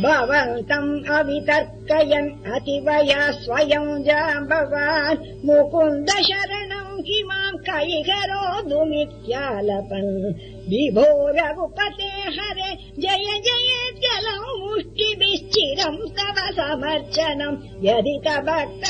भवन्तम् अवितर्कयन् अतिवया स्वयम् जा भवान् मुकुन्द शरणम् किमाम् कै विभो रघुपते हरे जय जये मुष्टिभिश्चिरम् तव समर्चनम् यदि त भक्त